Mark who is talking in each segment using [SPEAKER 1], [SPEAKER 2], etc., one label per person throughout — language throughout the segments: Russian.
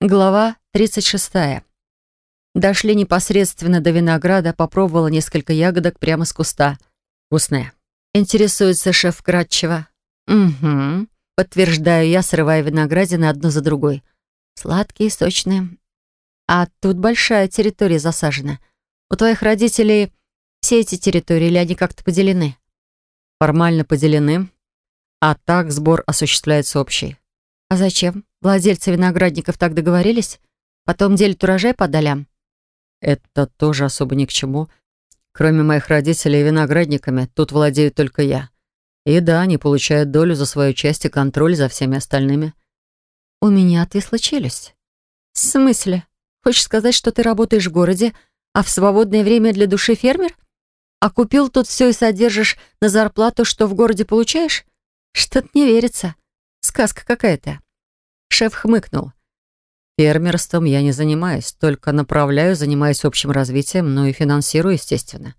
[SPEAKER 1] Глава 36. Дошли непосредственно до винограда, попробовала несколько ягодок прямо с куста. Вкусная. Интересуется шеф кратчево. Угу. Подтверждаю я, срывая виноградины одну за другой. Сладкие, сочные. А тут большая территория засажена. У твоих родителей все эти территории или они как-то поделены?
[SPEAKER 2] Формально поделены, а так сбор осуществляется общий.
[SPEAKER 1] А зачем? Владельцы виноградников так договорились? Потом делят урожай по долям?
[SPEAKER 2] Это тоже особо ни к чему. Кроме моих родителей виноградниками, тут владею только я. И да, они получают долю за свою часть и контроль за всеми остальными.
[SPEAKER 1] У меня отвисла челюсть. В смысле? Хочешь сказать, что ты работаешь в городе, а в свободное время для души фермер? А купил тут все и содержишь на зарплату, что в городе получаешь? Что-то не верится. Сказка какая-то. Шеф хмыкнул.
[SPEAKER 2] Фермерством я не занимаюсь, только направляю, занимаюсь общим развитием, но и финансирую, естественно.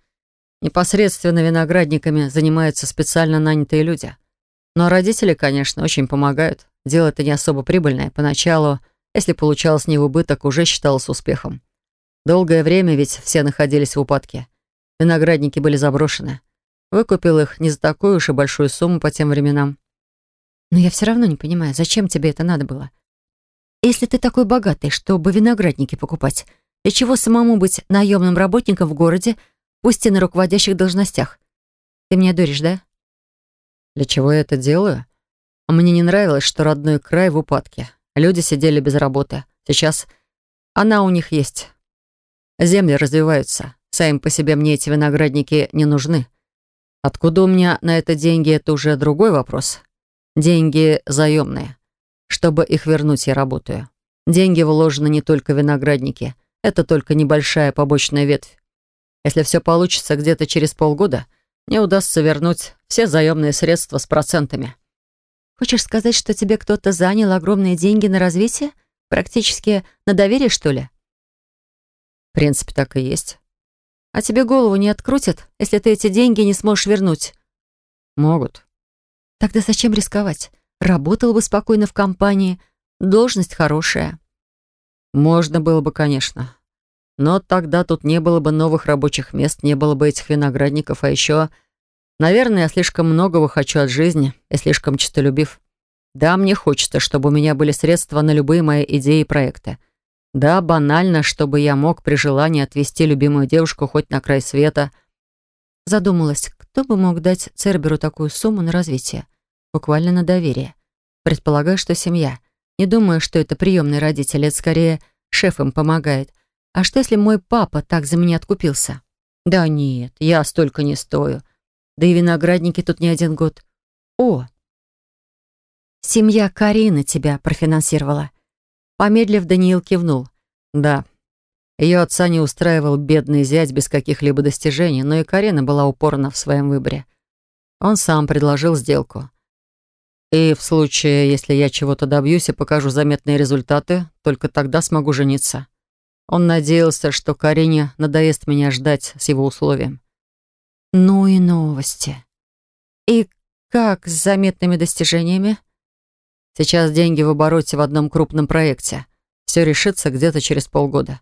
[SPEAKER 2] Непосредственно виноградниками занимаются специально нанятые люди. Но родители, конечно, очень помогают. Дело это не особо прибыльное. Поначалу, если получалось не в убыток, уже считалось успехом. Долгое время ведь все находились в упадке. Виноградники были заброшены. Выкупил их не за такую уж и большую сумму по тем временам.
[SPEAKER 1] Но я все равно не понимаю, зачем тебе это надо было? Если ты такой богатый, чтобы виноградники покупать, для чего самому быть наемным работником в городе, пусть и на руководящих должностях? Ты меня дуришь, да?
[SPEAKER 2] Для чего я это делаю? Мне не нравилось, что родной край в упадке. Люди сидели без работы. Сейчас она у них есть. Земли развиваются. Сами по себе мне эти виноградники не нужны. Откуда у меня на это деньги, это уже другой вопрос. Деньги заемные. Чтобы их вернуть, я работаю. Деньги вложены не только в виноградники. Это только небольшая побочная ветвь. Если все получится где-то через полгода, мне удастся вернуть все заемные средства с процентами.
[SPEAKER 1] Хочешь сказать, что тебе кто-то занял огромные деньги на развитие? Практически на доверие, что ли?
[SPEAKER 2] В принципе, так и есть.
[SPEAKER 1] А тебе голову не открутят, если ты эти деньги не сможешь вернуть?
[SPEAKER 2] Могут.
[SPEAKER 1] Тогда зачем рисковать? Работал бы спокойно в компании, должность хорошая.
[SPEAKER 2] Можно было бы, конечно. Но тогда тут не было бы новых рабочих мест, не было бы этих виноградников, а еще... Наверное, я слишком многого хочу от жизни и слишком честолюбив. Да, мне хочется, чтобы у меня были средства на любые мои идеи и проекты. Да, банально, чтобы я мог при желании отвезти любимую девушку хоть на край света.
[SPEAKER 1] Задумалась, кто бы мог дать Церберу такую сумму на развитие? Буквально на доверие. Предполагаю, что семья. Не думаю, что это приемный родитель, это скорее шеф им помогает. А что, если мой папа так за меня откупился? Да нет, я столько не стою. Да и виноградники тут не один год. О! Семья Карины тебя профинансировала. Помедлив, Даниил кивнул.
[SPEAKER 2] Да, ее отца не устраивал бедный зять без каких-либо достижений, но и Карина была упорна в своем выборе. Он сам предложил сделку. И в случае, если я чего-то добьюсь и покажу заметные результаты, только тогда смогу жениться. Он надеялся, что Карине надоест меня ждать с его условием.
[SPEAKER 1] Ну и новости. И как с заметными достижениями?
[SPEAKER 2] Сейчас деньги в обороте в одном крупном проекте. Все решится где-то через полгода.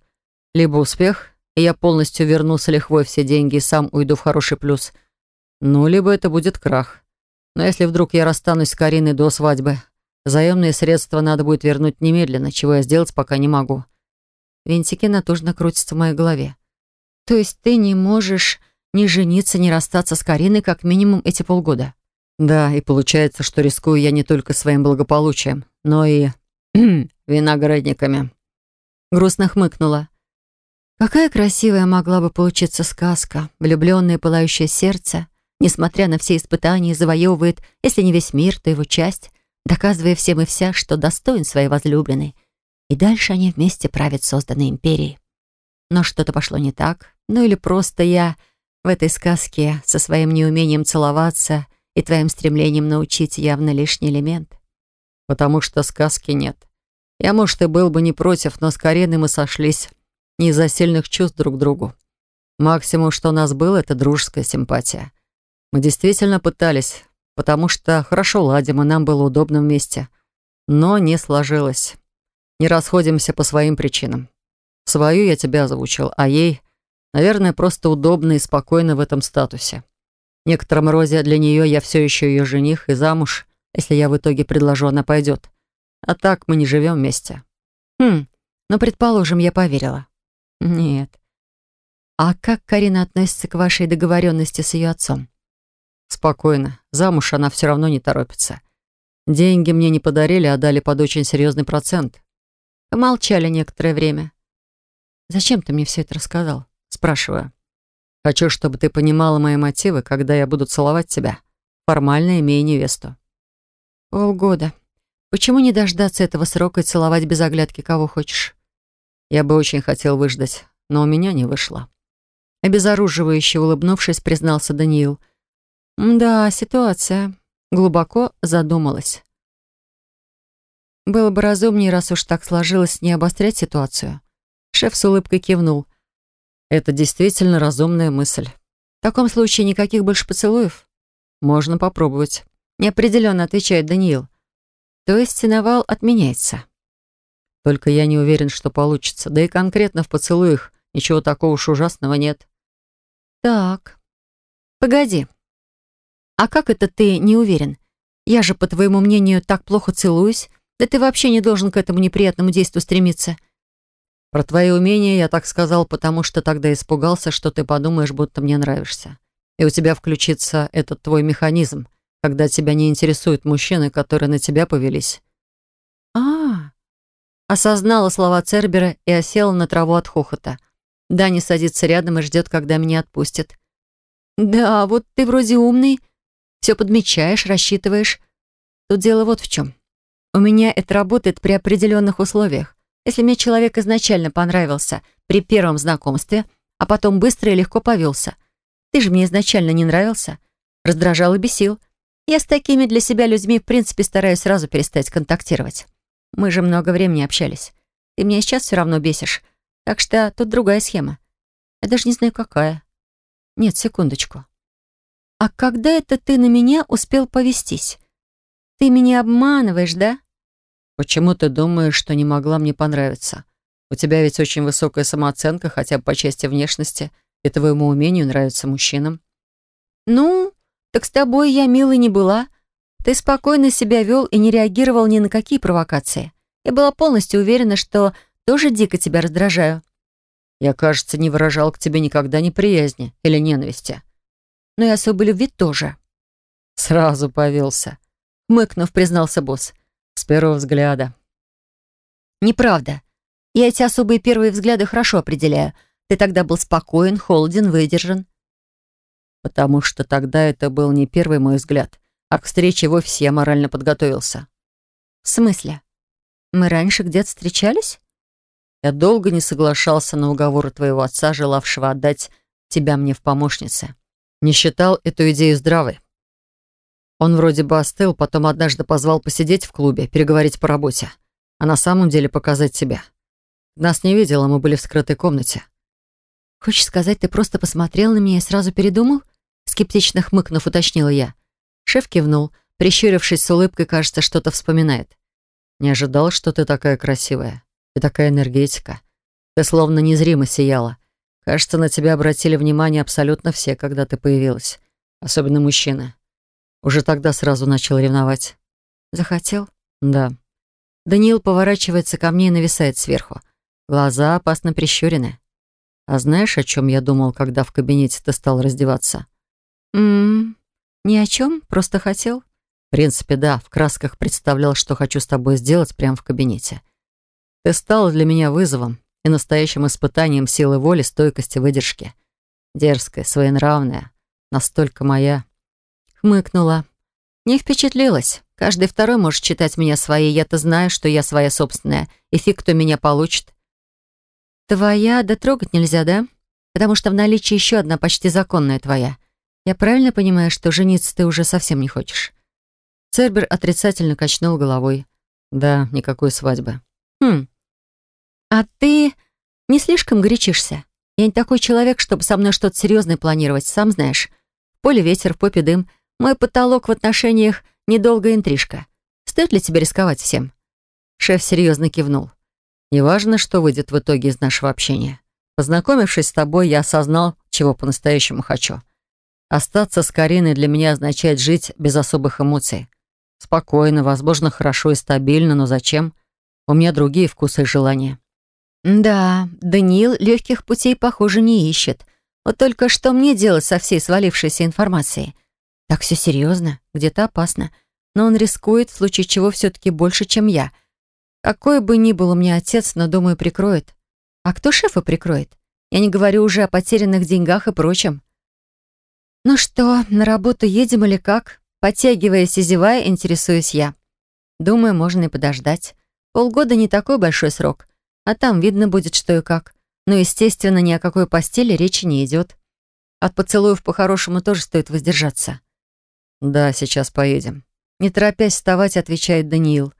[SPEAKER 2] Либо успех, и я полностью верну с лихвой все деньги и сам уйду в хороший плюс. Ну, либо это будет крах. Но если вдруг я расстанусь с Кариной до свадьбы, заемные средства надо будет вернуть немедленно, чего я сделать пока не могу.
[SPEAKER 1] Винтики натужно крутятся в моей голове. То есть ты не можешь ни жениться, ни расстаться с Кариной как минимум эти полгода?
[SPEAKER 2] Да, и получается, что рискую я не только своим благополучием, но и виноградниками.
[SPEAKER 1] Грустно хмыкнула. Какая красивая могла бы получиться сказка, влюбленное пылающее сердце, несмотря на все испытания, завоевывает, если не весь мир, то его часть, доказывая всем и вся, что достоин своей возлюбленной. И дальше они вместе правят созданной империей. Но что-то пошло не так, ну или просто я в этой сказке со своим неумением целоваться и твоим стремлением научить явно лишний элемент.
[SPEAKER 2] Потому что сказки нет. Я, может, и был бы не против, но с Кариной мы сошлись не из-за сильных чувств друг к другу. Максимум, что у нас было, это дружеская симпатия. Мы действительно пытались, потому что хорошо ладим, и нам было удобно вместе. Но не сложилось. Не расходимся по своим причинам. Свою я тебя озвучил, а ей, наверное, просто удобно и спокойно в этом статусе. В некотором роде для нее я все еще ее жених и замуж. Если я в итоге предложу, она пойдет. А так мы не живем вместе.
[SPEAKER 1] Хм, ну, предположим, я поверила. Нет. А как Карина относится к вашей договоренности с ее отцом?
[SPEAKER 2] Спокойно. Замуж она все равно не торопится. Деньги мне не подарили, а дали под очень серьезный процент.
[SPEAKER 1] Помолчали некоторое время. «Зачем ты мне все это рассказал?» Спрашиваю.
[SPEAKER 2] «Хочу, чтобы ты понимала мои мотивы, когда я буду целовать тебя, формально имея невесту».
[SPEAKER 1] «Полгода. Почему не дождаться этого срока и целовать без оглядки кого хочешь?»
[SPEAKER 2] «Я бы очень хотел выждать, но у меня не вышло».
[SPEAKER 1] Обезоруживающе улыбнувшись, признался Даниил. «Да, ситуация». Глубоко задумалась. Было бы разумнее, раз уж так сложилось, не обострять ситуацию. Шеф с улыбкой кивнул.
[SPEAKER 2] Это действительно разумная мысль.
[SPEAKER 1] В таком случае никаких больше поцелуев?
[SPEAKER 2] Можно попробовать.
[SPEAKER 1] Неопределенно отвечает Даниил. То есть синовал отменяется.
[SPEAKER 2] Только я не уверен, что получится. Да и конкретно в поцелуях ничего такого уж ужасного нет.
[SPEAKER 1] Так. Погоди. А как это ты не уверен? Я же, по твоему мнению, так плохо целуюсь. Да ты вообще не должен к этому неприятному действию стремиться.
[SPEAKER 2] Про твои умения я так сказал, потому что тогда испугался, что ты подумаешь, будто мне нравишься. И у тебя включится этот твой механизм, когда тебя не интересуют мужчины, которые на тебя повелись.
[SPEAKER 1] А, -а, -а. Осознала слова Цербера и осела на траву от хохота. Дани садится рядом и ждет, когда меня отпустят. Да, вот ты вроде умный, все подмечаешь, рассчитываешь. Тут дело вот в чем. У меня это работает при определенных условиях. Если мне человек изначально понравился при первом знакомстве, а потом быстро и легко повелся. Ты же мне изначально не нравился. Раздражал и бесил. Я с такими для себя людьми в принципе стараюсь сразу перестать контактировать. Мы же много времени общались. Ты меня сейчас все равно бесишь. Так что тут другая схема. Я даже не знаю, какая. Нет, секундочку. А когда это ты на меня успел повестись? Ты меня обманываешь, да?
[SPEAKER 2] Почему ты думаешь, что не могла мне понравиться? У тебя ведь очень высокая самооценка, хотя бы по части внешности, и твоему умению нравится мужчинам.
[SPEAKER 1] Ну, так с тобой я милой не была. Ты спокойно себя вел и не реагировал ни на какие провокации. Я была полностью уверена, что тоже дико тебя раздражаю.
[SPEAKER 2] Я, кажется, не выражал к тебе никогда неприязни или ненависти.
[SPEAKER 1] Но и особой любви тоже.
[SPEAKER 2] Сразу повелся. Мыкнув, признался босс. С первого взгляда.
[SPEAKER 1] Неправда. Я эти особые первые взгляды хорошо определяю. Ты тогда был спокоен, холоден, выдержан.
[SPEAKER 2] Потому что тогда это был не первый мой взгляд, а к встрече в офисе я морально подготовился.
[SPEAKER 1] В смысле? Мы раньше где-то встречались?
[SPEAKER 2] Я долго не соглашался на уговоры твоего отца, желавшего отдать тебя мне в помощнице. Не считал эту идею здравой. Он вроде бы остыл, потом однажды позвал посидеть в клубе, переговорить по работе. А на самом деле показать себя. Нас не видела, мы были в скрытой комнате.
[SPEAKER 1] «Хочешь сказать, ты просто посмотрел на меня и сразу передумал?» Скептично хмыкнув, уточнила я. Шеф кивнул, прищурившись с улыбкой, кажется, что-то вспоминает.
[SPEAKER 2] «Не ожидал, что ты такая красивая. И такая энергетика. Ты словно незримо сияла. Кажется, на тебя обратили внимание абсолютно все, когда ты появилась. Особенно мужчины. Уже тогда сразу начал ревновать.
[SPEAKER 1] Захотел?
[SPEAKER 2] Да.
[SPEAKER 1] Даниил поворачивается ко мне и нависает сверху. Глаза опасно прищурены.
[SPEAKER 2] А знаешь, о чем я думал, когда в кабинете ты стал раздеваться?
[SPEAKER 1] Ммм, ни о чем, просто хотел.
[SPEAKER 2] В принципе, да, в красках представлял, что хочу с тобой сделать прямо в кабинете. Ты стал для меня вызовом и настоящим испытанием силы воли, стойкости, выдержки. Дерзкая, своенравная, настолько моя.
[SPEAKER 1] Хмыкнула. Не впечатлилась. Каждый второй может считать меня своей. Я-то знаю, что я своя собственная. И фиг, кто меня получит. Твоя, да трогать нельзя, да? Потому что в наличии еще одна почти законная твоя. Я правильно понимаю, что жениться ты уже совсем не хочешь?
[SPEAKER 2] Цербер отрицательно качнул головой. Да, никакой свадьбы.
[SPEAKER 1] Хм. А ты не слишком горячишься? Я не такой человек, чтобы со мной что-то серьезное планировать, сам знаешь. В поле ветер, в попе дым — мой потолок в отношениях — недолгая интрижка. Стоит ли тебе рисковать всем?» Шеф серьезно кивнул.
[SPEAKER 2] Неважно, что выйдет в итоге из нашего общения. Познакомившись с тобой, я осознал, чего по-настоящему хочу. Остаться с Кариной для меня означает жить без особых эмоций. Спокойно, возможно, хорошо и стабильно, но зачем? У меня другие вкусы и желания.
[SPEAKER 1] Да, Даниил легких путей, похоже, не ищет. Вот только что мне делать со всей свалившейся информацией? Так все серьезно, где-то опасно. Но он рискует, в случае чего все-таки больше, чем я. Какой бы ни был у меня отец, но, думаю, прикроет. А кто шефа прикроет? Я не говорю уже о потерянных деньгах и прочем. Ну что, на работу едем или как? Подтягиваясь и зевая, интересуюсь я. Думаю, можно и подождать. Полгода не такой большой срок. А там видно будет, что и как. Но, естественно, ни о какой постели речи не идет. От поцелуев по-хорошему тоже стоит воздержаться.
[SPEAKER 2] «Да, сейчас поедем».
[SPEAKER 1] Не торопясь вставать, отвечает Даниил.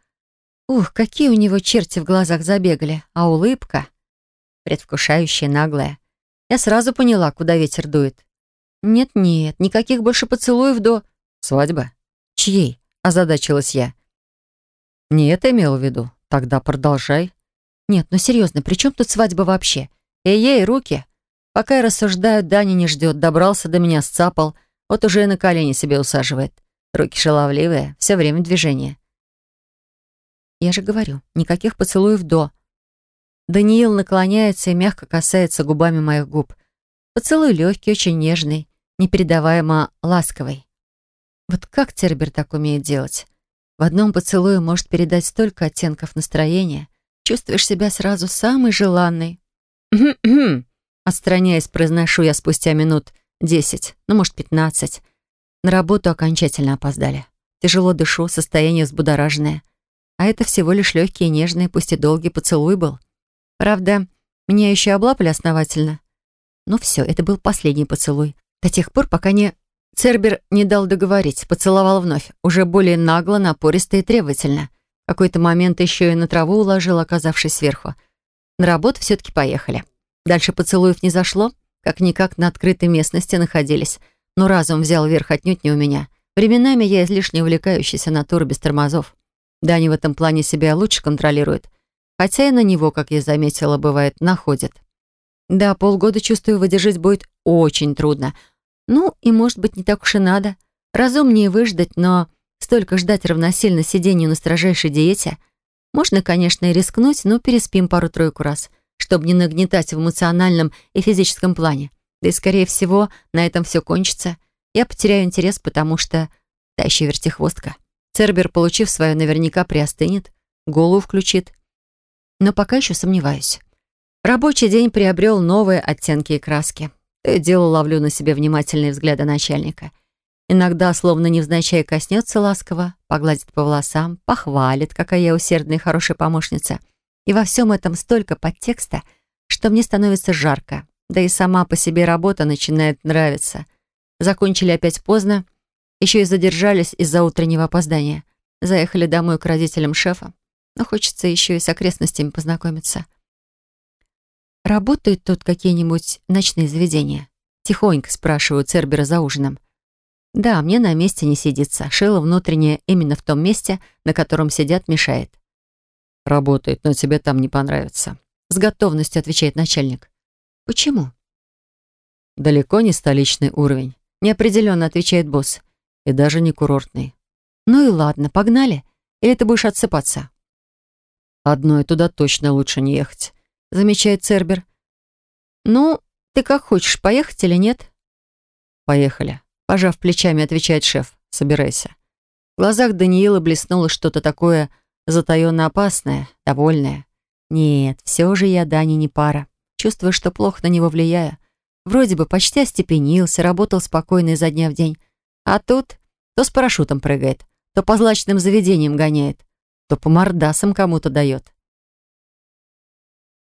[SPEAKER 1] Ух, какие у него черти в глазах забегали. А улыбка? Предвкушающая, наглая. Я сразу поняла, куда ветер дует. Нет-нет, никаких больше поцелуев до...
[SPEAKER 2] Свадьба?
[SPEAKER 1] Чьей? Озадачилась я.
[SPEAKER 2] Не это имел в виду. Тогда продолжай.
[SPEAKER 1] Нет, ну серьезно, при чем тут свадьба вообще? Эй-ей, руки. Пока я рассуждаю, Дани не ждет. Добрался до меня, сцапал. Вот уже и на колени себе усаживает. Руки шаловливые, все время движение. Я же говорю, никаких поцелуев до. Даниил наклоняется и мягко касается губами моих губ. Поцелуй легкий, очень нежный, непередаваемо ласковый. Вот как Цербер так умеет делать? В одном поцелуе может передать столько оттенков настроения. Чувствуешь себя сразу самый желанный. Отстраняясь, произношу я спустя минут десять, ну, может, пятнадцать. На работу окончательно опоздали. Тяжело дышу, состояние взбудораженное. А это всего лишь легкий и нежный, пусть и долгий поцелуй был. Правда, меня еще облапали основательно. Но все, это был последний поцелуй. До тех пор, пока не... Цербер не дал договорить, поцеловал вновь, уже более нагло, напористо и требовательно. В какой-то момент еще и на траву уложил, оказавшись сверху. На работу все-таки поехали. Дальше поцелуев не зашло, как-никак на открытой местности находились. Но разум взял верх отнюдь не у меня. Временами я излишне увлекающаяся натура без тормозов. Дани в этом плане себя лучше контролирует. Хотя и на него, как я заметила, бывает, находит. Да, полгода, чувствую, выдержать будет очень трудно. Ну, и, может быть, не так уж и надо. Разумнее выждать, но столько ждать равносильно сидению на строжайшей диете. Можно, конечно, и рискнуть, но переспим пару-тройку раз, чтобы не нагнетать в эмоциональном и физическом плане. Да и, скорее всего, на этом все кончится. Я потеряю интерес, потому что... Та еще вертихвостка. Цербер, получив свое, наверняка приостынет, голову включит. Но пока еще сомневаюсь. Рабочий день приобрел новые оттенки и краски. То и дело ловлю на себе внимательные взгляды начальника. Иногда, словно невзначай, коснется ласково, погладит по волосам, похвалит, какая я усердная и хорошая помощница. И во всем этом столько подтекста, что мне становится жарко. Да и сама по себе работа начинает нравиться. Закончили опять поздно, еще и задержались из-за утреннего опоздания. Заехали домой к родителям шефа. Но хочется еще и с окрестностями познакомиться. «Работают тут какие-нибудь ночные заведения?» Тихонько спрашиваю Цербера за ужином. «Да, мне на месте не сидится. Шила внутреннее именно в том месте, на котором сидят, мешает».
[SPEAKER 2] «Работает, но тебе там не понравится», —
[SPEAKER 1] с готовностью отвечает начальник. «Почему?»
[SPEAKER 2] «Далеко не столичный уровень», — неопределенно отвечает босс и даже не курортный.
[SPEAKER 1] Ну и ладно, погнали. Или ты будешь отсыпаться?
[SPEAKER 2] Одной туда точно лучше не ехать, замечает Цербер.
[SPEAKER 1] Ну, ты как хочешь, поехать или нет?
[SPEAKER 2] Поехали. Пожав плечами, отвечает шеф. Собирайся. В глазах Даниила блеснуло что-то такое затаенно опасное, довольное.
[SPEAKER 1] Нет, все же я Дани не пара. Чувствую, что плохо на него влияю. Вроде бы почти остепенился, работал спокойно изо дня в день. А тут то с парашютом прыгает, то по злачным заведениям гоняет, то по мордасам кому-то дает.